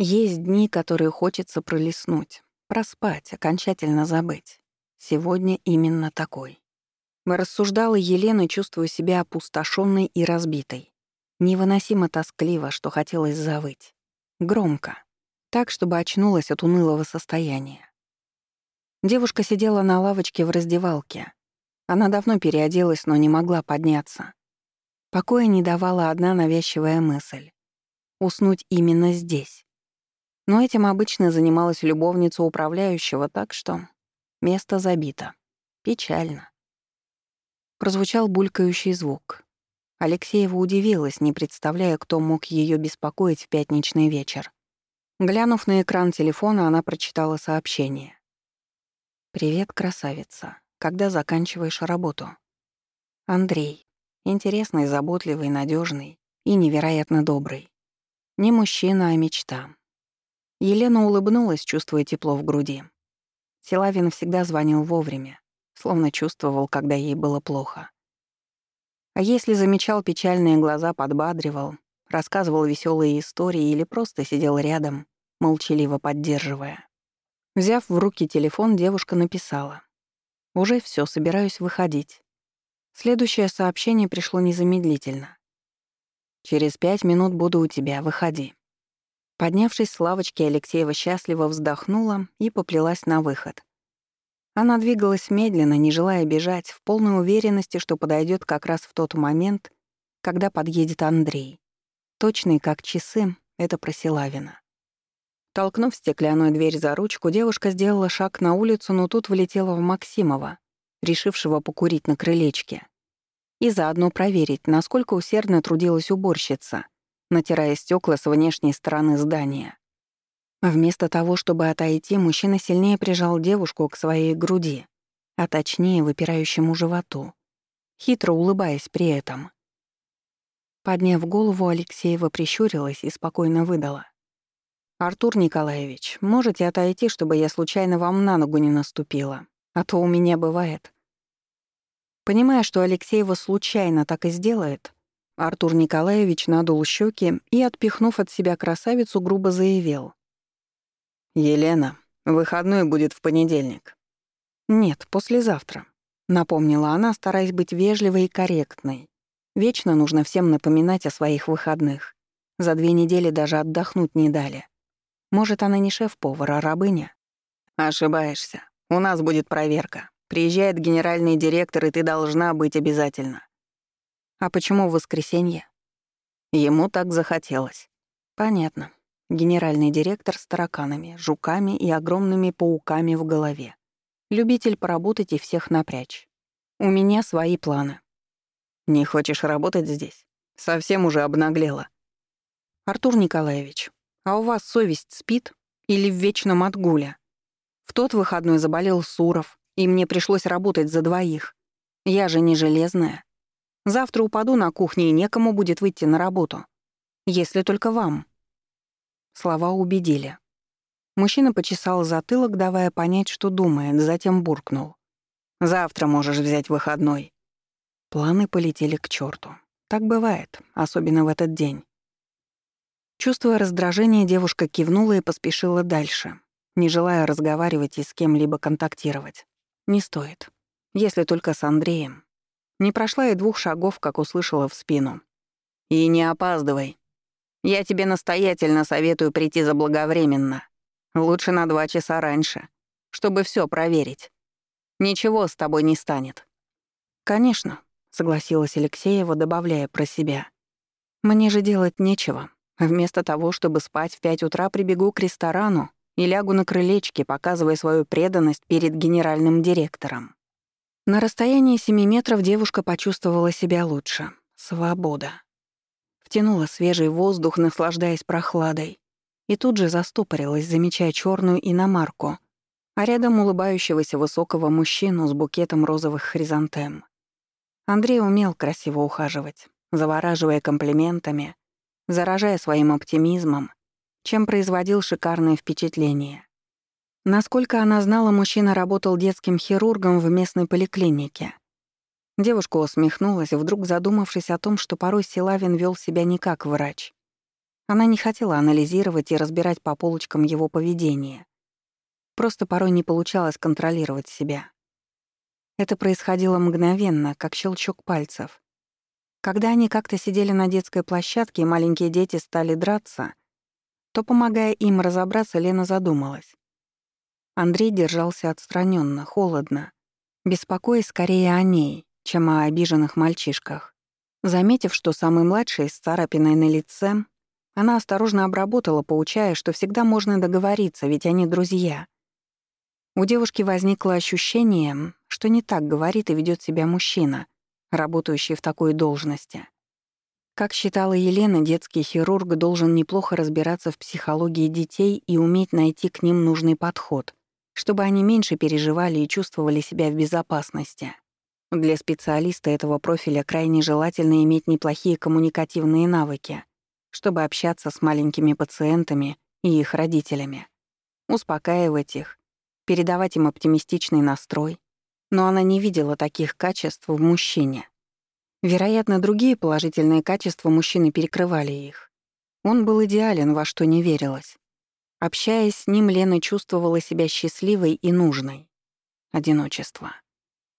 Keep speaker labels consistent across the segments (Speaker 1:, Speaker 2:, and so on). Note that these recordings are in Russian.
Speaker 1: Есть дни, которые хочется пролистнуть, проспать, окончательно забыть. Сегодня именно такой. Рассуждала Елена, чувствуя себя опустошенной и разбитой. Невыносимо тоскливо, что хотелось завыть. Громко. Так, чтобы очнулась от унылого состояния. Девушка сидела на лавочке в раздевалке. Она давно переоделась, но не могла подняться. Покоя не давала одна навязчивая мысль. Уснуть именно здесь. Но этим обычно занималась любовница управляющего, так что место забито. Печально. Прозвучал булькающий звук. Алексеева удивилась, не представляя, кто мог ее беспокоить в пятничный вечер. Глянув на экран телефона, она прочитала сообщение. «Привет, красавица. Когда заканчиваешь работу?» «Андрей. Интересный, заботливый, надежный и невероятно добрый. Не мужчина, а мечта. Елена улыбнулась, чувствуя тепло в груди. Силавин всегда звонил вовремя, словно чувствовал, когда ей было плохо. А если замечал печальные глаза, подбадривал, рассказывал веселые истории или просто сидел рядом, молчаливо поддерживая. Взяв в руки телефон, девушка написала. «Уже все, собираюсь выходить». Следующее сообщение пришло незамедлительно. «Через пять минут буду у тебя, выходи». Поднявшись с лавочки, Алексеева счастливо вздохнула и поплелась на выход. Она двигалась медленно, не желая бежать, в полной уверенности, что подойдет как раз в тот момент, когда подъедет Андрей. Точный, как часы, это проселавина. Толкнув стеклянную дверь за ручку, девушка сделала шаг на улицу, но тут влетела в Максимова, решившего покурить на крылечке. И заодно проверить, насколько усердно трудилась уборщица натирая стекла с внешней стороны здания. Вместо того, чтобы отойти, мужчина сильнее прижал девушку к своей груди, а точнее выпирающему животу, хитро улыбаясь при этом. Подняв голову, Алексеева прищурилась и спокойно выдала. «Артур Николаевич, можете отойти, чтобы я случайно вам на ногу не наступила, а то у меня бывает». Понимая, что Алексеева случайно так и сделает, Артур Николаевич надул щеки и, отпихнув от себя красавицу, грубо заявил. «Елена, выходной будет в понедельник». «Нет, послезавтра», — напомнила она, стараясь быть вежливой и корректной. Вечно нужно всем напоминать о своих выходных. За две недели даже отдохнуть не дали. Может, она не шеф-повар, а рабыня? «Ошибаешься. У нас будет проверка. Приезжает генеральный директор, и ты должна быть обязательно. А почему в воскресенье? Ему так захотелось. Понятно. Генеральный директор с тараканами, жуками и огромными пауками в голове. Любитель поработать и всех напрячь. У меня свои планы. Не хочешь работать здесь? Совсем уже обнаглела. Артур Николаевич, а у вас совесть спит или в вечном отгуле? В тот выходной заболел Суров, и мне пришлось работать за двоих. Я же не железная. Завтра упаду на кухне, и некому будет выйти на работу. Если только вам». Слова убедили. Мужчина почесал затылок, давая понять, что думает, затем буркнул. «Завтра можешь взять выходной». Планы полетели к черту. Так бывает, особенно в этот день. Чувствуя раздражение, девушка кивнула и поспешила дальше, не желая разговаривать и с кем-либо контактировать. Не стоит. Если только с Андреем. Не прошла и двух шагов, как услышала в спину. «И не опаздывай. Я тебе настоятельно советую прийти заблаговременно. Лучше на два часа раньше, чтобы все проверить. Ничего с тобой не станет». «Конечно», — согласилась Алексеева, добавляя про себя. «Мне же делать нечего. Вместо того, чтобы спать в пять утра, прибегу к ресторану и лягу на крылечке, показывая свою преданность перед генеральным директором». На расстоянии семи метров девушка почувствовала себя лучше. Свобода. Втянула свежий воздух, наслаждаясь прохладой, и тут же застопорилась, замечая черную иномарку, а рядом улыбающегося высокого мужчину с букетом розовых хризантем. Андрей умел красиво ухаживать, завораживая комплиментами, заражая своим оптимизмом, чем производил шикарное впечатление. Насколько она знала, мужчина работал детским хирургом в местной поликлинике. Девушка усмехнулась, вдруг задумавшись о том, что порой Силавин вел себя не как врач. Она не хотела анализировать и разбирать по полочкам его поведение. Просто порой не получалось контролировать себя. Это происходило мгновенно, как щелчок пальцев. Когда они как-то сидели на детской площадке и маленькие дети стали драться, то, помогая им разобраться, Лена задумалась. Андрей держался отстраненно, холодно, беспокоясь скорее о ней, чем о обиженных мальчишках. Заметив, что самый младший с царапиной на лице, она осторожно обработала, поучая, что всегда можно договориться, ведь они друзья. У девушки возникло ощущение, что не так говорит и ведет себя мужчина, работающий в такой должности. Как считала Елена, детский хирург должен неплохо разбираться в психологии детей и уметь найти к ним нужный подход чтобы они меньше переживали и чувствовали себя в безопасности. Для специалиста этого профиля крайне желательно иметь неплохие коммуникативные навыки, чтобы общаться с маленькими пациентами и их родителями, успокаивать их, передавать им оптимистичный настрой, но она не видела таких качеств в мужчине. Вероятно, другие положительные качества мужчины перекрывали их. Он был идеален, во что не верилось. Общаясь с ним, Лена чувствовала себя счастливой и нужной. Одиночество.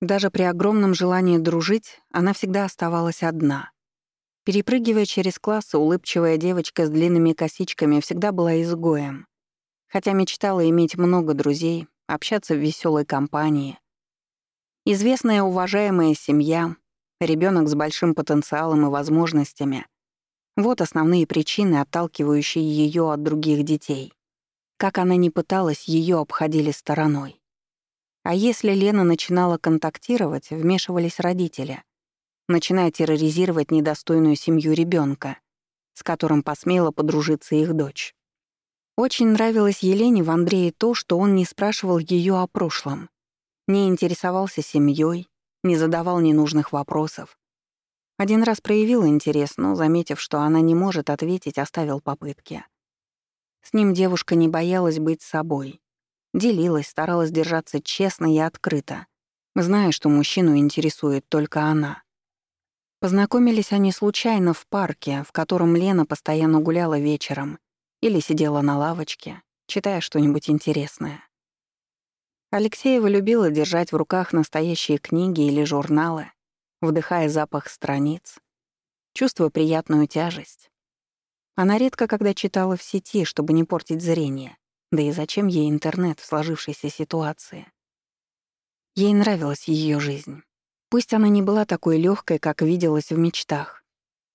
Speaker 1: Даже при огромном желании дружить, она всегда оставалась одна. Перепрыгивая через классы, улыбчивая девочка с длинными косичками всегда была изгоем. Хотя мечтала иметь много друзей, общаться в веселой компании. Известная уважаемая семья, ребенок с большим потенциалом и возможностями — вот основные причины, отталкивающие ее от других детей как она ни пыталась, ее обходили стороной. А если Лена начинала контактировать, вмешивались родители, начиная терроризировать недостойную семью ребенка, с которым посмела подружиться их дочь. Очень нравилось Елене в Андрее то, что он не спрашивал ее о прошлом, не интересовался семьей, не задавал ненужных вопросов. Один раз проявил интерес, но, заметив, что она не может ответить, оставил попытки. С ним девушка не боялась быть собой. Делилась, старалась держаться честно и открыто, зная, что мужчину интересует только она. Познакомились они случайно в парке, в котором Лена постоянно гуляла вечером или сидела на лавочке, читая что-нибудь интересное. Алексеева любила держать в руках настоящие книги или журналы, вдыхая запах страниц, чувствуя приятную тяжесть. Она редко когда читала в сети, чтобы не портить зрение. Да и зачем ей интернет в сложившейся ситуации? Ей нравилась ее жизнь. Пусть она не была такой легкой, как виделась в мечтах.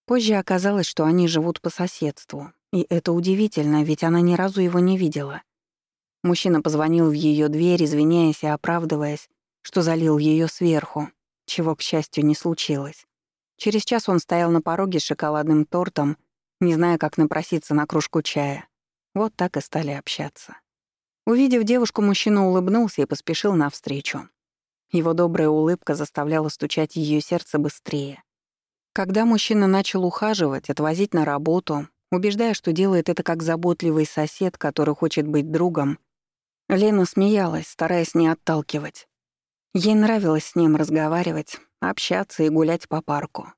Speaker 1: Позже оказалось, что они живут по соседству. И это удивительно, ведь она ни разу его не видела. Мужчина позвонил в ее дверь, извиняясь и оправдываясь, что залил ее сверху, чего, к счастью, не случилось. Через час он стоял на пороге с шоколадным тортом — не зная, как напроситься на кружку чая. Вот так и стали общаться. Увидев девушку, мужчина улыбнулся и поспешил навстречу. Его добрая улыбка заставляла стучать ее сердце быстрее. Когда мужчина начал ухаживать, отвозить на работу, убеждая, что делает это как заботливый сосед, который хочет быть другом, Лена смеялась, стараясь не отталкивать. Ей нравилось с ним разговаривать, общаться и гулять по парку.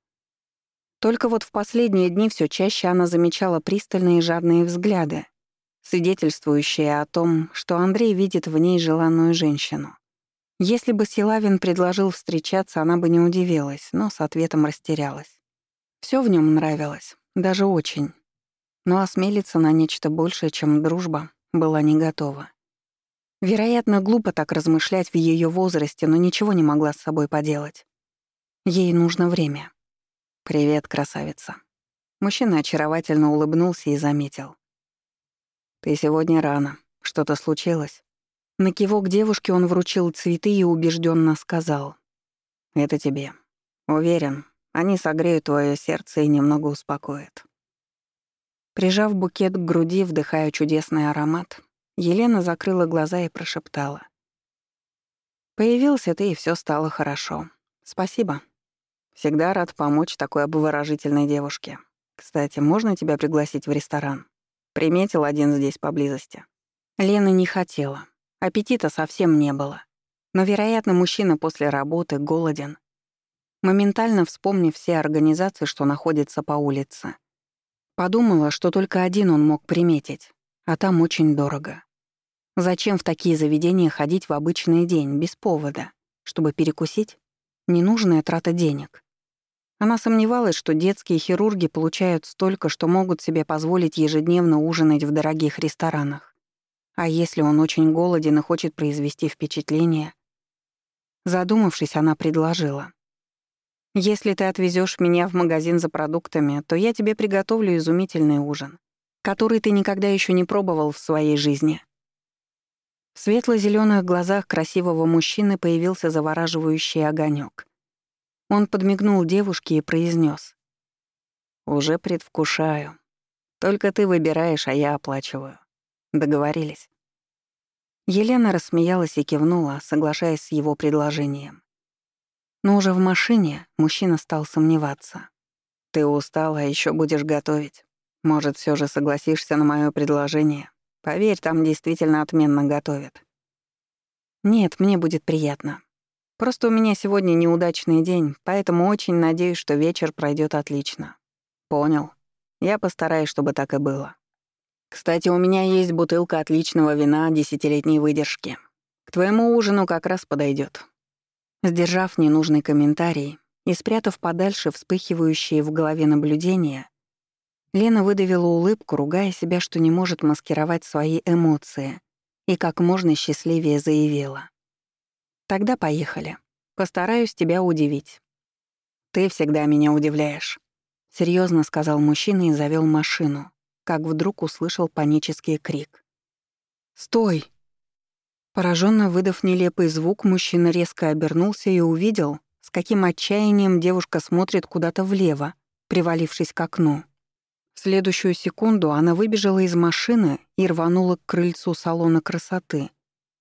Speaker 1: Только вот в последние дни все чаще она замечала пристальные жадные взгляды, свидетельствующие о том, что Андрей видит в ней желанную женщину. Если бы Силавин предложил встречаться, она бы не удивилась, но с ответом растерялась. Все в нем нравилось, даже очень. Но осмелиться на нечто большее, чем дружба, была не готова. Вероятно, глупо так размышлять в ее возрасте, но ничего не могла с собой поделать. Ей нужно время. «Привет, красавица». Мужчина очаровательно улыбнулся и заметил. «Ты сегодня рано. Что-то случилось?» На кивок девушке он вручил цветы и убежденно сказал. «Это тебе. Уверен, они согреют твое сердце и немного успокоят». Прижав букет к груди, вдыхая чудесный аромат, Елена закрыла глаза и прошептала. «Появился ты, и все стало хорошо. Спасибо, Всегда рад помочь такой обворожительной девушке. Кстати, можно тебя пригласить в ресторан? Приметил один здесь поблизости. Лена не хотела. Аппетита совсем не было. Но, вероятно, мужчина после работы голоден. Моментально вспомнив все организации, что находятся по улице. Подумала, что только один он мог приметить, а там очень дорого. Зачем в такие заведения ходить в обычный день, без повода? Чтобы перекусить? ненужная трата денег. Она сомневалась, что детские хирурги получают столько, что могут себе позволить ежедневно ужинать в дорогих ресторанах. А если он очень голоден и хочет произвести впечатление? Задумавшись, она предложила. «Если ты отвезешь меня в магазин за продуктами, то я тебе приготовлю изумительный ужин, который ты никогда еще не пробовал в своей жизни». В светло зеленых глазах красивого мужчины появился завораживающий огонек. Он подмигнул девушке и произнес: «Уже предвкушаю. Только ты выбираешь, а я оплачиваю. Договорились?» Елена рассмеялась и кивнула, соглашаясь с его предложением. Но уже в машине мужчина стал сомневаться. «Ты устала, а еще будешь готовить. Может, все же согласишься на мое предложение? Поверь, там действительно отменно готовят. Нет, мне будет приятно. Просто у меня сегодня неудачный день, поэтому очень надеюсь, что вечер пройдет отлично. Понял. Я постараюсь, чтобы так и было. Кстати, у меня есть бутылка отличного вина десятилетней выдержки. К твоему ужину как раз подойдет. Сдержав ненужный комментарий и спрятав подальше вспыхивающие в голове наблюдения, Лена выдавила улыбку, ругая себя, что не может маскировать свои эмоции, и как можно счастливее заявила. «Тогда поехали. Постараюсь тебя удивить». «Ты всегда меня удивляешь», — серьезно сказал мужчина и завел машину, как вдруг услышал панический крик. «Стой!» Пораженно выдав нелепый звук, мужчина резко обернулся и увидел, с каким отчаянием девушка смотрит куда-то влево, привалившись к окну следующую секунду она выбежала из машины и рванула к крыльцу салона красоты,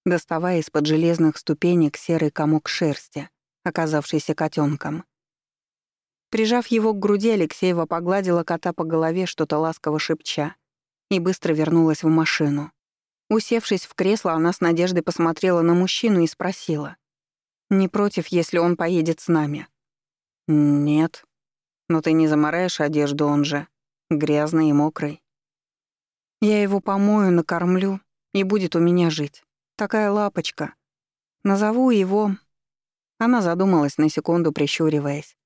Speaker 1: доставая из-под железных ступенек серый комок шерсти, оказавшийся котенком. Прижав его к груди, Алексеева погладила кота по голове, что-то ласково шепча, и быстро вернулась в машину. Усевшись в кресло, она с надеждой посмотрела на мужчину и спросила. «Не против, если он поедет с нами?» «Нет. Но ты не замараешь одежду, он же», грязный и мокрый. Я его помою, накормлю, и будет у меня жить. Такая лапочка. Назову его...» Она задумалась на секунду, прищуриваясь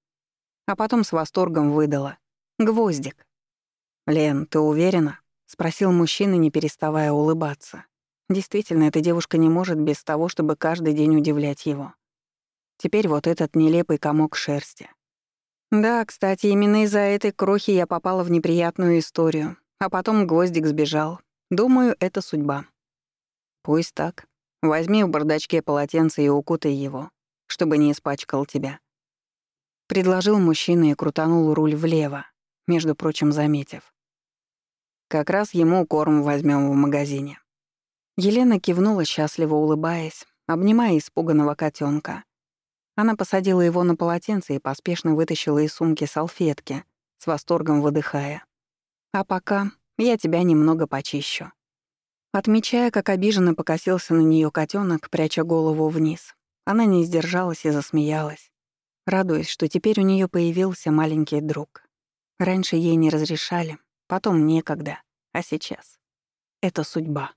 Speaker 1: а потом с восторгом выдала. «Гвоздик». «Лен, ты уверена?» — спросил мужчина, не переставая улыбаться. Действительно, эта девушка не может без того, чтобы каждый день удивлять его. Теперь вот этот нелепый комок шерсти. Да, кстати, именно из-за этой крохи я попала в неприятную историю, а потом гвоздик сбежал. Думаю, это судьба. Пусть так. Возьми в бардачке полотенце и укутай его, чтобы не испачкал тебя. Предложил мужчина и крутанул руль влево, между прочим, заметив. Как раз ему корм возьмем в магазине. Елена кивнула, счастливо улыбаясь, обнимая испуганного котенка. Она посадила его на полотенце и поспешно вытащила из сумки салфетки, с восторгом выдыхая. «А пока я тебя немного почищу». Отмечая, как обиженно покосился на нее котенок, пряча голову вниз, она не сдержалась и засмеялась, радуясь, что теперь у нее появился маленький друг. Раньше ей не разрешали, потом некогда, а сейчас. Это судьба.